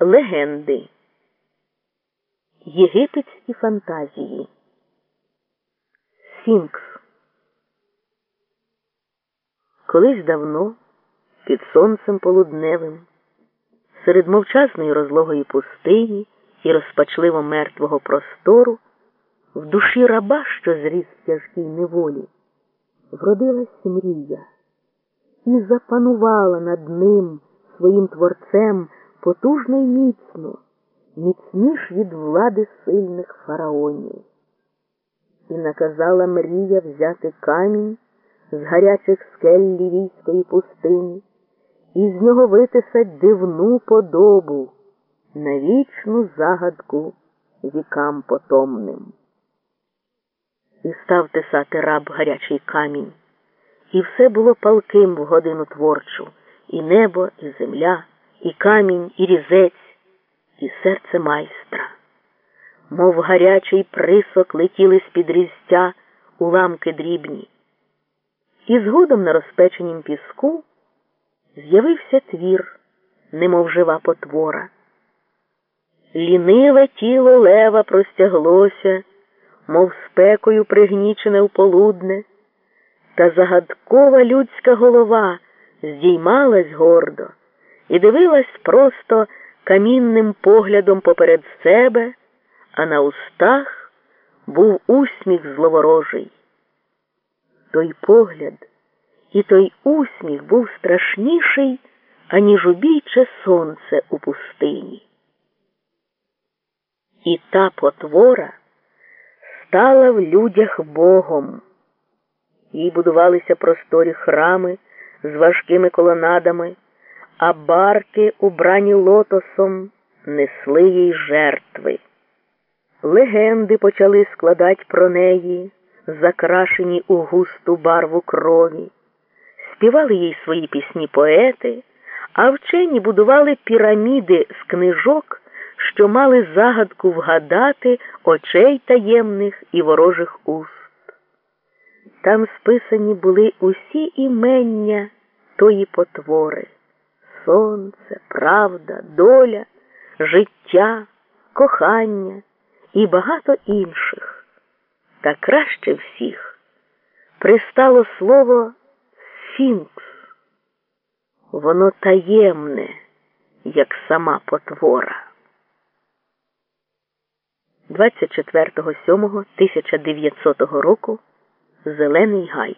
Легенди. Єгипетські фантазії. Сфінкс. Колись давно, під сонцем полудневим, серед мовчазної розлогої пустині і розпачливо мертвого простору, в душі раба, що зріс в тяжкій неволі, вродилась мрія і запанувала над ним своїм творцем потужно й міцно, міцніш від влади сильних фараонів. І наказала мрія взяти камінь з гарячих скель лівійської пустині і з нього витисать дивну подобу на вічну загадку вікам потомним. І став тисати раб гарячий камінь, і все було палким в годину творчу, і небо, і земля, і камінь, і різець, і серце майстра. Мов гарячий присок летіли з-під різця уламки дрібні. І згодом на розпеченім піску з'явився твір, немов жива потвора. Ліниве тіло лева простяглося, мов спекою пригнічене в полудне, та загадкова людська голова здіймалась гордо і дивилась просто камінним поглядом поперед себе, а на устах був усміх зловорожий. Той погляд і той усміх був страшніший, аніж убійче сонце у пустині. І та потвора стала в людях Богом. Їй будувалися просторі храми з важкими колонадами, а барки, убрані лотосом, несли їй жертви. Легенди почали складати про неї, закрашені у густу барву крові, співали їй свої пісні поети, а вчені будували піраміди з книжок, що мали загадку вгадати очей таємних і ворожих уст. Там списані були усі імення тої потвори сонце, правда, доля, життя, кохання і багато інших. Та краще всіх пристало слово Сфінкс. Воно таємне, як сама потвора. 24.07.1900 року Зелений гай